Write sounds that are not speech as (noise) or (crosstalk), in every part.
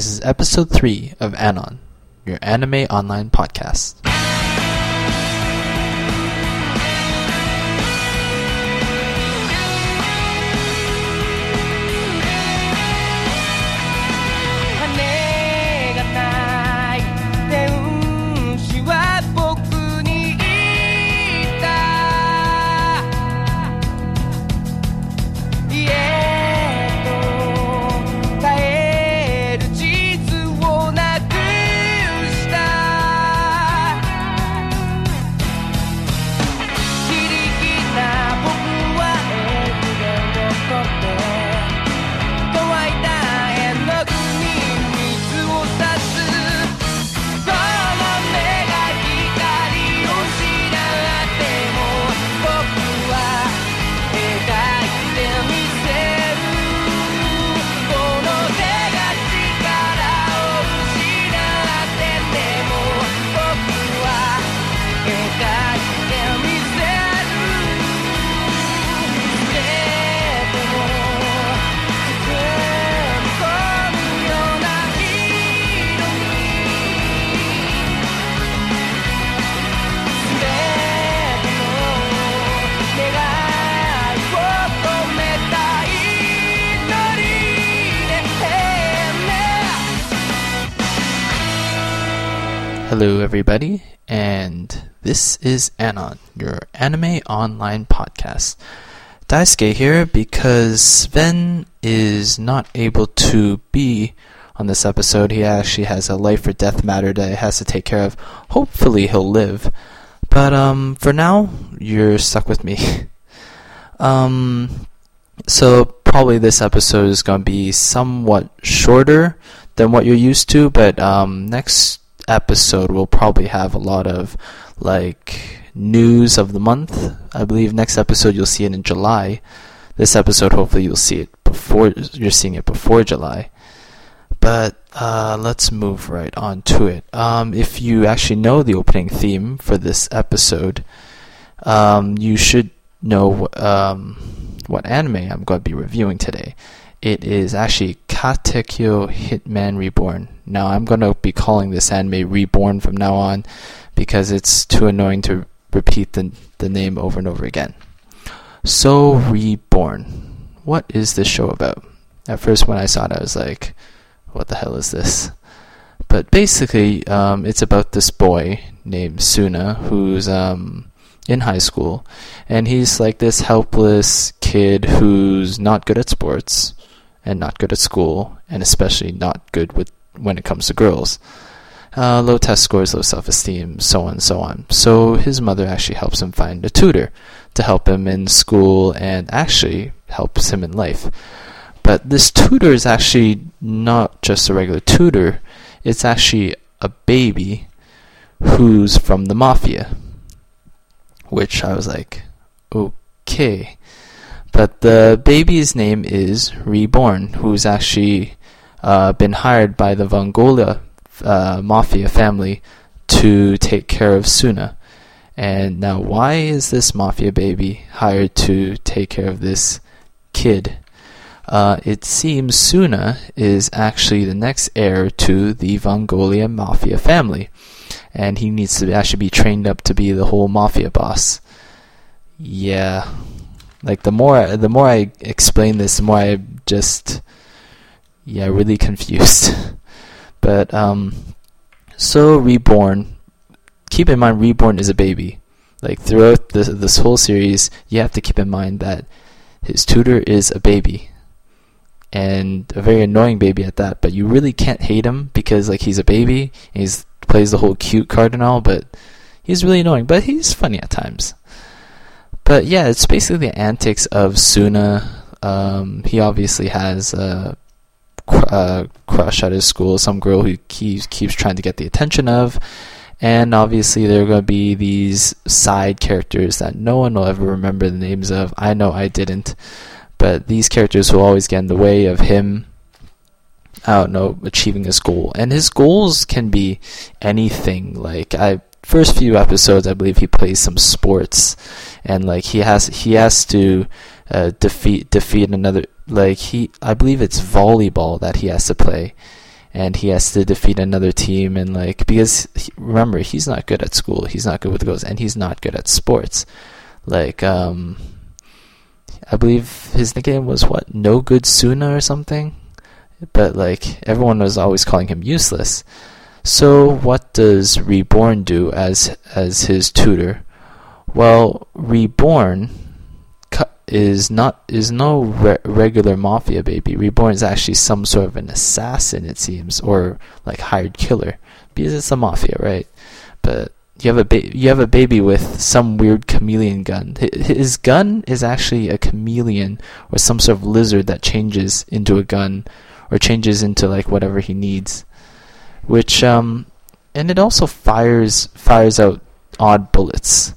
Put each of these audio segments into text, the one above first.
This is episode 3 of Anon, your anime online podcast. Hello, everybody, and this is Anon, your anime online podcast. Daisuke here because Sven is not able to be on this episode. He actually has a life or death matter that he has to take care of. Hopefully, he'll live. But um, for now, you're stuck with me. (laughs) um, so probably this episode is going to be somewhat shorter than what you're used to, but um, next episode we'll probably have a lot of like news of the month. I believe next episode you'll see it in July. This episode, hopefully, you'll see it before you're seeing it before July. But uh, let's move right on to it. Um, if you actually know the opening theme for this episode, um, you should know um, what anime I'm going to be reviewing today. It is actually Katekyo Hitman Reborn. Now I'm going to be calling this anime Reborn from now on because it's too annoying to repeat the, the name over and over again. So, Reborn. What is this show about? At first, when I saw it, I was like, what the hell is this? But basically, um, it's about this boy named Tsuna who's um, in high school, and he's like this helpless kid who's not good at sports and not good at school, and especially not good with when it comes to girls. Uh, low test scores, low self esteem, so on and so on. So his mother actually helps him find a tutor to help him in school and actually helps him in life. But this tutor is actually not just a regular tutor, it's actually a baby who's from the mafia. Which I was like, okay. But the baby's name is Reborn, who's actually uh, been hired by the Vongola uh, mafia family to take care of Tsuna. And now, why is this mafia baby hired to take care of this kid? Uh, it seems Tsuna is actually the next heir to the Vongola mafia family, and he needs to actually be trained up to be the whole mafia boss. Yeah, like the more the more I explain this, the more I just yeah really confused. (laughs) but um, so reborn. Keep in mind, reborn is a baby. Like throughout this this whole series, you have to keep in mind that his tutor is a baby and a very annoying baby at that. But you really can't hate him because like he's a baby. He's plays the whole cute card and all, but he's really annoying. But he's funny at times. But yeah, it's basically the antics of Tsuna. Um, he obviously has a, a crush at his school, some girl who keeps keeps trying to get the attention of. And obviously, there are going to be these side characters that no one will ever remember the names of. I know I didn't but these characters will always get in the way of him I don't know achieving his goal. And his goals can be anything. Like I first few episodes I believe he plays some sports and like he has he has to uh, defeat defeat another like he I believe it's volleyball that he has to play. and he has to defeat another team and like because he, remember he's not good at school, he's not good with girls, and he's not good at sports. Like um, I believe his nickname was what No Good Tsuna or something, but like everyone was always calling him useless. So what does Reborn do as as his tutor? Well, Reborn is not is no re- regular mafia baby. Reborn is actually some sort of an assassin, it seems, or like hired killer, because it's a mafia, right? But you have a ba- you have a baby with some weird chameleon gun. His gun is actually a chameleon or some sort of lizard that changes into a gun or changes into like whatever he needs, which um, and it also fires fires out odd bullets,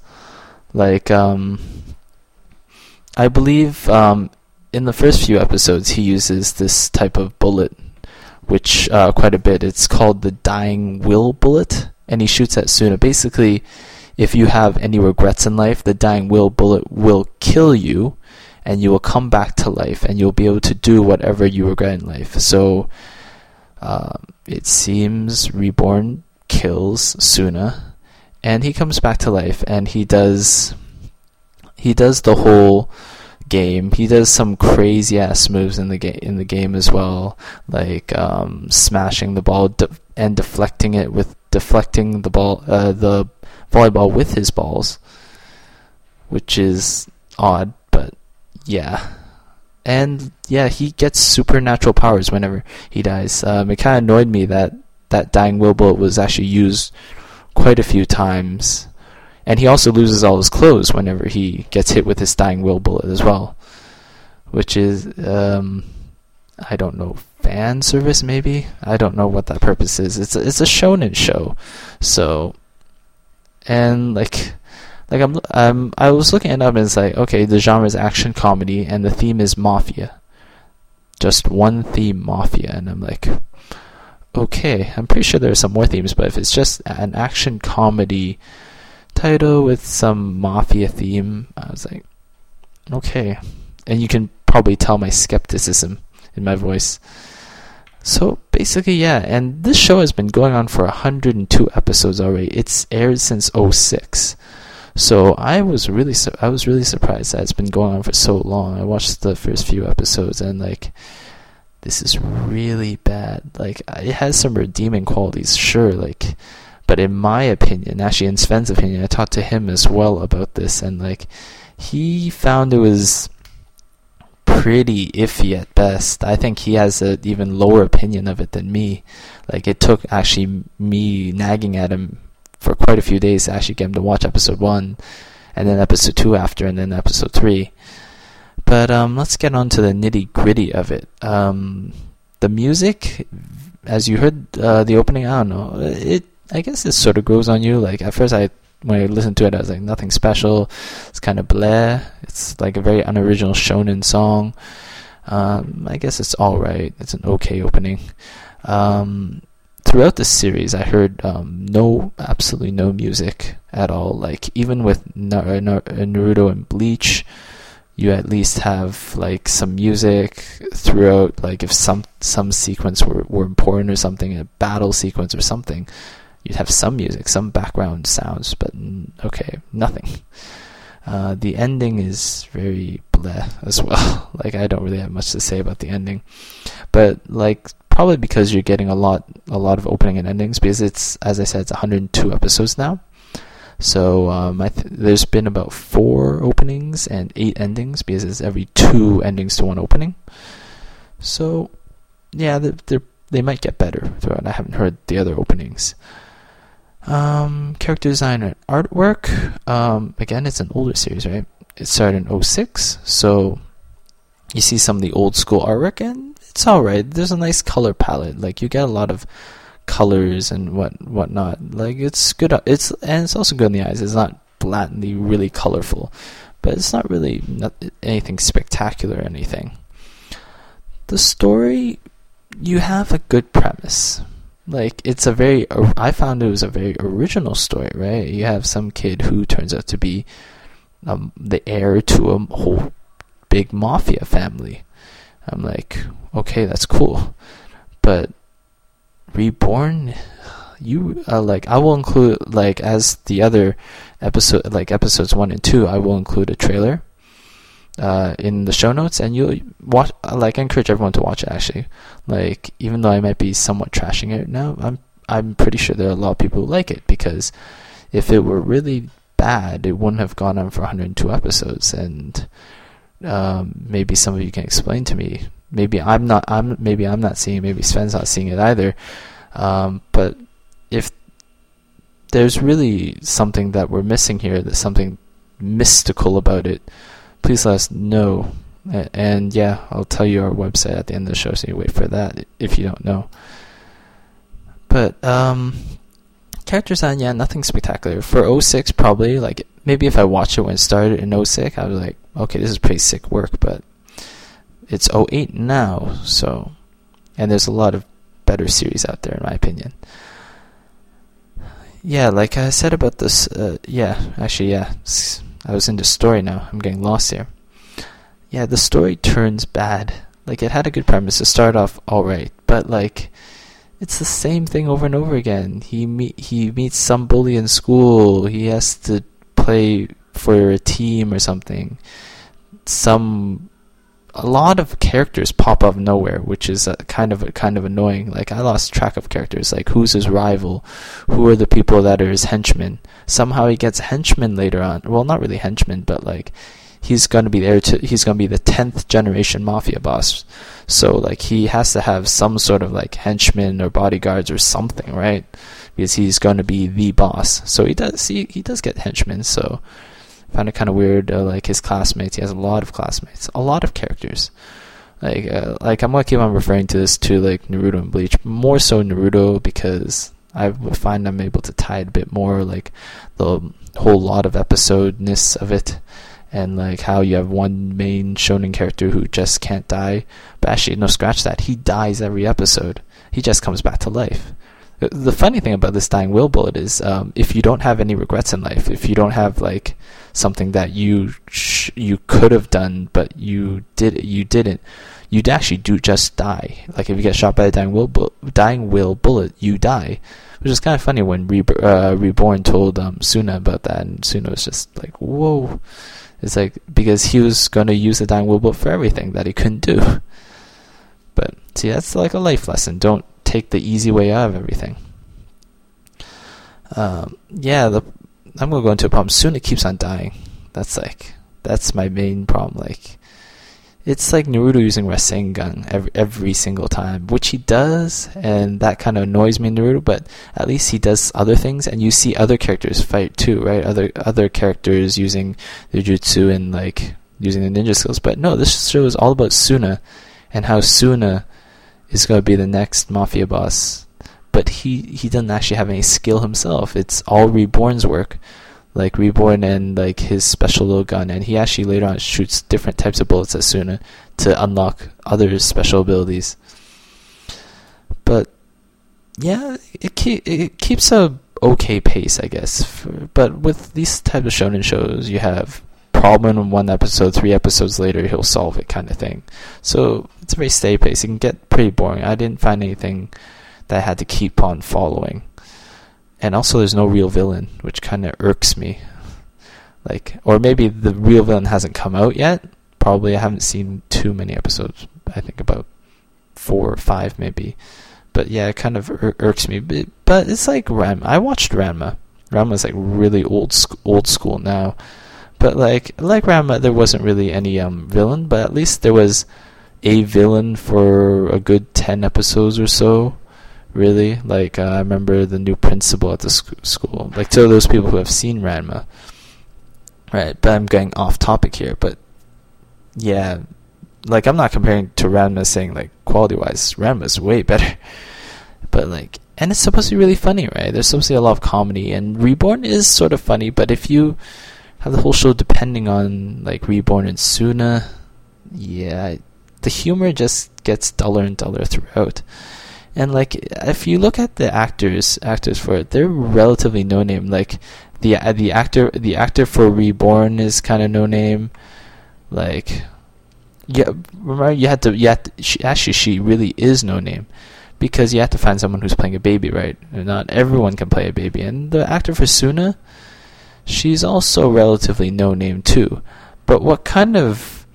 like um I believe um, in the first few episodes he uses this type of bullet, which uh, quite a bit. It's called the dying will bullet, and he shoots at Tsuna. Basically, if you have any regrets in life, the dying will bullet will kill you, and you will come back to life, and you'll be able to do whatever you regret in life. So uh, it seems Reborn kills Tsuna, and he comes back to life, and he does he does the whole game. He does some crazy ass moves in the game in the game as well, like um, smashing the ball de- and deflecting it with deflecting the ball uh, the volleyball with his balls, which is odd, but yeah. And yeah, he gets supernatural powers whenever he dies. Um, it kind of annoyed me that that dying will bullet was actually used quite a few times and he also loses all his clothes whenever he gets hit with his dying will bullet as well, which is um, I don't know fan service maybe I don't know what that purpose is. It's a, it's a shonen show, so and like like I'm um I was looking it up and it's like okay the genre is action comedy and the theme is mafia, just one theme mafia and I'm like okay I'm pretty sure there are some more themes but if it's just an action comedy title with some mafia theme. I was like, okay. And you can probably tell my skepticism in my voice. So basically, yeah, and this show has been going on for 102 episodes already. It's aired since 06. So I was really su- I was really surprised that it's been going on for so long. I watched the first few episodes and like this is really bad. Like it has some redeeming qualities, sure, like but in my opinion, actually in Sven's opinion, I talked to him as well about this, and like he found it was pretty iffy at best. I think he has an even lower opinion of it than me. Like it took actually me nagging at him quite a few days to actually get him to watch episode one, and then episode two after, and then episode three. But um, let's get on to the nitty gritty of it. Um, the music, as you heard uh, the opening, I don't know, it I guess it sort of grows on you. Like at first, I when I listened to it, I was like, nothing special. It's kind of blah. It's like a very unoriginal shonen song. Um, I guess it's all right. It's an okay opening. Um, throughout the series, I heard um, no, absolutely no music at all. Like even with Naruto and Bleach, you at least have like some music throughout. Like if some some sequence were, were important or something, a battle sequence or something, you'd have some music, some background sounds, but okay, nothing. Uh, the ending is very bleh as well. (laughs) like I don't really have much to say about the ending, but like probably because you're getting a lot, a lot of opening and endings because it's, as I said, it's 102 episodes now. So um, th- there's been about four openings and eight endings because it's every two endings to one opening. So yeah, they they might get better throughout. I haven't heard the other openings. Um, character design and artwork. Um, again, it's an older series, right? It started in 06, so you see some of the old school artwork, and it's alright. There's a nice color palette. Like you get a lot of colors and what whatnot. Like it's good. It's and it's also good in the eyes. It's not blatantly really colorful, but it's not really not anything spectacular or anything. The story, you have a good premise like it's a very i found it was a very original story right? You have some kid who turns out to be um, the heir to a whole big mafia family. I'm like okay that's cool. But Reborn, you uh, like I will include like as the other episode like episodes one and two. I will include a trailer uh, in the show notes, and you'll watch. Like I encourage everyone to watch it. Actually, like even though I might be somewhat trashing it now, I'm I'm pretty sure there are a lot of people who like it because if it were really bad, it wouldn't have gone on for 102 episodes, and um, maybe some of you can explain to me. Maybe I'm not. I'm maybe I'm not seeing. Maybe Sven's not seeing it either. Um, but if there's really something that we're missing here, there's something mystical about it, please let us know. And yeah, I'll tell you our website at the end of the show, so you wait for that if you don't know. But um, character design, yeah, nothing spectacular. For 06, probably like maybe if I watched it when it started in 06, I was like, okay, this is pretty sick work. But it's 08 now, so and there's a lot of better series out there in my opinion. Yeah, like I said about this, uh, yeah, actually, yeah, I was into story now. I'm getting lost here. Yeah, the story turns bad. Like it had a good premise to start off alright, but like it's the same thing over and over again. He meet he meets some bully in school. He has to play for a team or something. Some a lot of characters pop of nowhere, which is uh, kind of kind of annoying. Like I lost track of characters. Like who's his rival? Who are the people that are his henchmen? Somehow he gets henchmen later on. Well, not really henchmen, but like he's gonna be there to. He's gonna be the tenth generation mafia boss. So like he has to have some sort of like henchmen or bodyguards or something, right? Because he's gonna be the boss. So he does. He he does get henchmen. So found it kind of weird. Uh, like his classmates, he has a lot of classmates, a lot of characters. Like, uh, like I'm gonna keep on referring to this to like Naruto and Bleach, more so Naruto because I find I'm able to tie it a bit more, like the whole lot of episodeness of it, and like how you have one main shonen character who just can't die. But actually, no, scratch that. He dies every episode. He just comes back to life the funny thing about this dying will bullet is um, if you don't have any regrets in life, if you don't have like something that you sh- you could have done but you did you didn't, you'd actually do just die. Like if you get shot by a dying will bu- dying will bullet, you die. Which is kind of funny when Re- uh, Reborn told um, Tsuna about that, and Tsuna was just like, "Whoa!" It's like because he was going to use the dying will bullet for everything that he couldn't do. (laughs) But see, that's like a life lesson. Don't take the easy way out of everything. Um, yeah, the I'm gonna go into a problem. Soon it keeps on dying. That's like that's my main problem. Like it's like Naruto using Rasengan every every single time, which he does, and that kind of annoys me Naruto. But at least he does other things, and you see other characters fight too, right? Other other characters using the jutsu and like using the ninja skills. But no, this show is all about Tsuna and how Tsuna is going to be the next mafia boss. But he, he doesn't actually have any skill himself. It's all Reborn's work. Like Reborn and like his special little gun, and he actually later on shoots different types of bullets at Tsuna to unlock other special abilities. But yeah, it it keeps a okay pace, I guess. For, but with these type of shonen shows, you have problem in one episode, three episodes later he'll solve it kind of thing. So it's a very steady pace. It can get pretty boring. I didn't find anything that I had to keep on following. And also there's no real villain, which kind of irks me. Like, or maybe the real villain hasn't come out yet. Probably I haven't seen too many episodes. I think about four or five maybe. But yeah, it kind of ir- irks me. But, it's like Ram. I watched Ranma. Ranma's like really old sc- old school now. But like like Ranma, there wasn't really any um villain, but at least there was a villain for a good ten episodes or so. Really, like uh, I remember the new principal at the sc- school. Like to those people who have seen Ranma, right? But I'm going off topic here. But yeah, like I'm not comparing to Ranma, saying like quality wise, Ranma's way (laughs) better. But like, and it's supposed to be really funny, right? There's supposed to be a lot of comedy, and Reborn is sort of funny. But if you have the whole show depending on like Reborn and Tsuna, yeah, the humor just gets duller and duller throughout. And like if you look at the actors, actors for it, they're relatively no name. Like the uh, the actor the actor for Reborn is kind of no name. Like yeah, remember you had to yeah she, actually she really is no name because you have to find someone who's playing a baby, right? Not everyone can play a baby. And the actor for Tsuna, she's also relatively no name too. But what kind of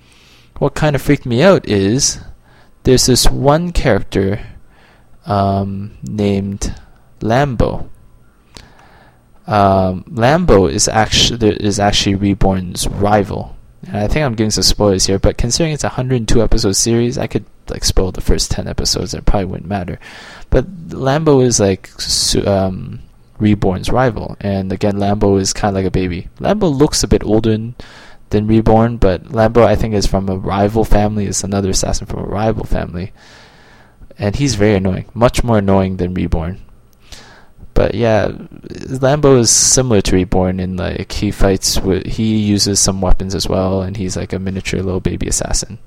what kind of freaked me out is there's this one character um, named Lambo. Um, Lambo is actually is actually Reborn's rival. And I think I'm giving some spoilers here, but considering it's a 102 episode series, I could like spoil the first 10 episodes and it probably wouldn't matter. But Lambo is like um, Reborn's rival, and again, Lambo is kind of like a baby. Lambo looks a bit older than, than Reborn, but Lambo I think is from a rival family. Is another assassin from a rival family, and he's very annoying, much more annoying than Reborn. But yeah, Lambo is similar to Reborn in like he fights with he uses some weapons as well, and he's like a miniature little baby assassin.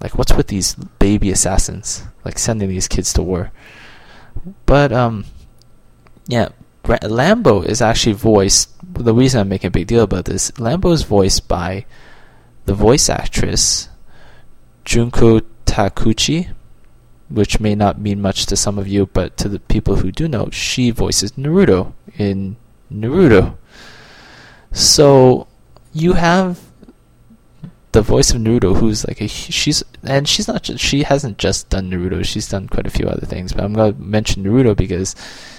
Like what's with these baby assassins? Like sending these kids to war. But um, yeah, Lambo is actually voiced. The reason I'm making a big deal about this, Lambo is voiced by the voice actress Junko Takeuchi which may not mean much to some of you, but to the people who do know, she voices Naruto in Naruto. So you have the voice of Naruto, who's like a she's and she's not just, she hasn't just done Naruto, she's done quite a few other things. But I'm gonna mention Naruto because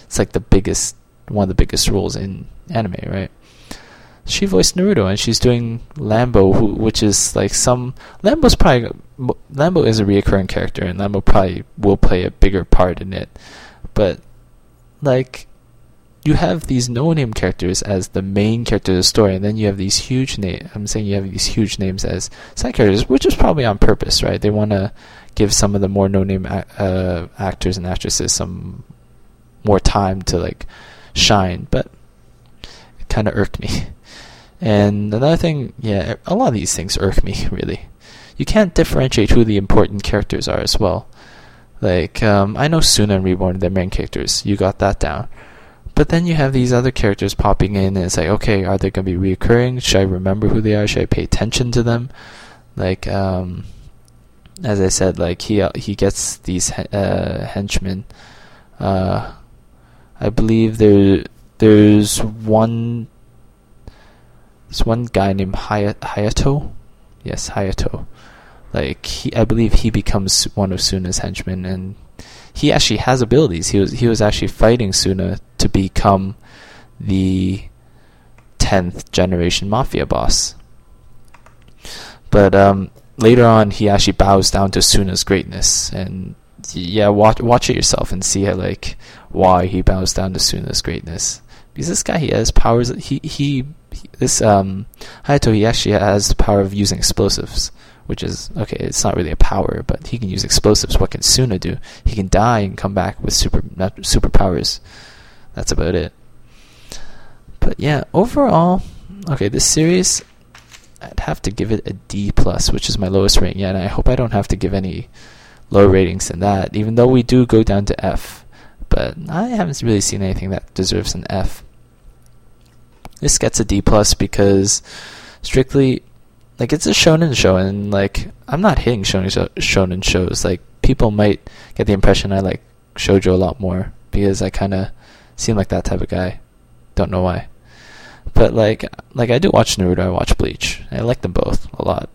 it's like the biggest one of the biggest roles in anime, right? She voiced Naruto, and she's doing Lambo, who, which is like some Lambo's probably Lambo is a reoccurring character, and Lambo probably will play a bigger part in it. But like, you have these no-name characters as the main character of the story, and then you have these huge name. I'm saying you have these huge names as side characters, which is probably on purpose, right? They want to give some of the more no-name uh, actors and actresses some more time to like shine, but it kind of irked me. (laughs) And another thing, yeah, a lot of these things irk me, (laughs) really. You can't differentiate who the important characters are as well. Like, um, I know Tsuna and Reborn are the main characters. You got that down. But then you have these other characters popping in, and it's like, okay, are they going to be reoccurring? Should I remember who they are? Should I pay attention to them? Like, um, as I said, like he uh, he gets these uh, henchmen. Uh, I believe there there's one there's one guy named Hayato. Yes, Hayato. Like he, I believe he becomes one of Tsuna's henchmen, and he actually has abilities. He was he was actually fighting Tsuna to become the tenth generation mafia boss. But um, later on, he actually bows down to Tsuna's greatness, and yeah, watch watch it yourself and see how, like why he bows down to Tsuna's greatness. Because this guy, he has powers. He he this um, Hayato he actually has the power of using explosives, which is okay. It's not really a power, but he can use explosives. What can Tsuna do? He can die and come back with super superpowers. That's about it. But yeah, overall, okay, this series, I'd have to give it a D plus, which is my lowest rating yet. And I hope I don't have to give any lower ratings than that, even though we do go down to F. But I haven't really seen anything that deserves an F. This gets a D plus because strictly, like it's a shonen show, and like I'm not hitting shonen shonen shows. Like people might get the impression I like shojo a lot more because I kind of seem like that type of guy. Don't know why, but like like I do watch Naruto. I watch Bleach. I like them both a lot.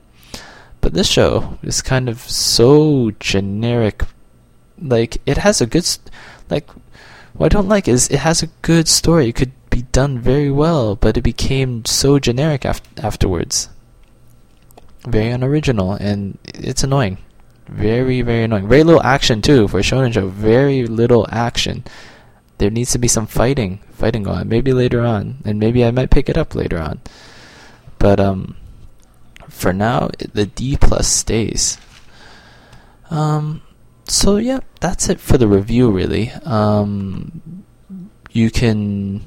But this show is kind of so generic. Like it has a good, like what I don't like is it has a good story. You could be done very well, but it became so generic af- afterwards. Very unoriginal, and it's annoying. Very, very annoying. Very little action too for a shonen show. Very little action. There needs to be some fighting, fighting on. Maybe later on, and maybe I might pick it up later on. But um, for now, the D plus stays. Um, so yeah, that's it for the review. Really, um, you can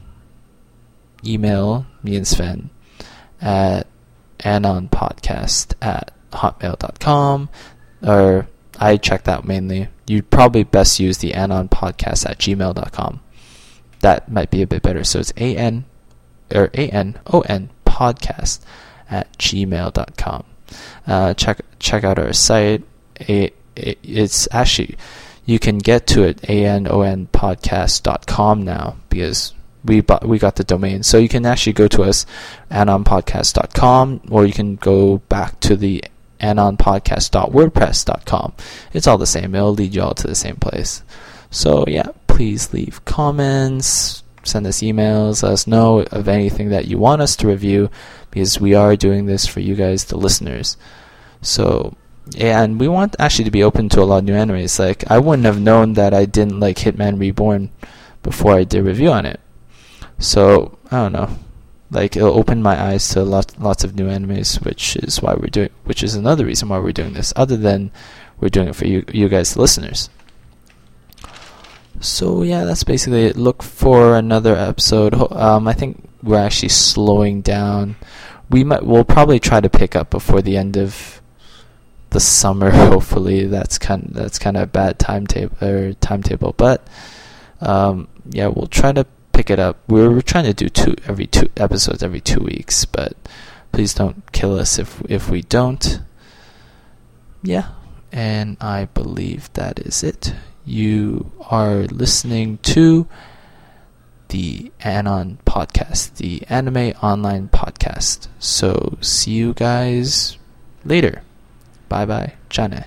email me and Sven at anonpodcast at hotmail.com or I check that mainly. You'd probably best use the anonpodcast at gmail.com. That might be a bit better. So it's A-N or A-N-O-N podcast at gmail.com. Uh, check check out our site. It, it, it's actually you can get to it anonpodcast.com now because we bought, we got the domain. So you can actually go to us anonpodcast.com or you can go back to the anonpodcast.wordpress.com. It's all the same. It'll lead you all to the same place. So yeah, please leave comments, send us emails, let us know of anything that you want us to review because we are doing this for you guys, the listeners. So and we want actually to be open to a lot of new animes. Like I wouldn't have known that I didn't like Hitman Reborn before I did review on it. So I don't know. Like it'll open my eyes to lots lots of new animes, which is why we're doing. Which is another reason why we're doing this. Other than we're doing it for you, you guys, listeners. So yeah, that's basically it. Look for another episode. Um, I think we're actually slowing down. We might. We'll probably try to pick up before the end of the summer. (laughs) Hopefully, that's kind. That's kind of a bad timetable or timetable, but um, yeah, we'll try to pick it up. We we're trying to do two every two episodes every two weeks, but please don't kill us if if we don't. Yeah, and I believe that is it. You are listening to the Anon podcast, the anime online podcast. So see you guys later. Bye bye. Jane.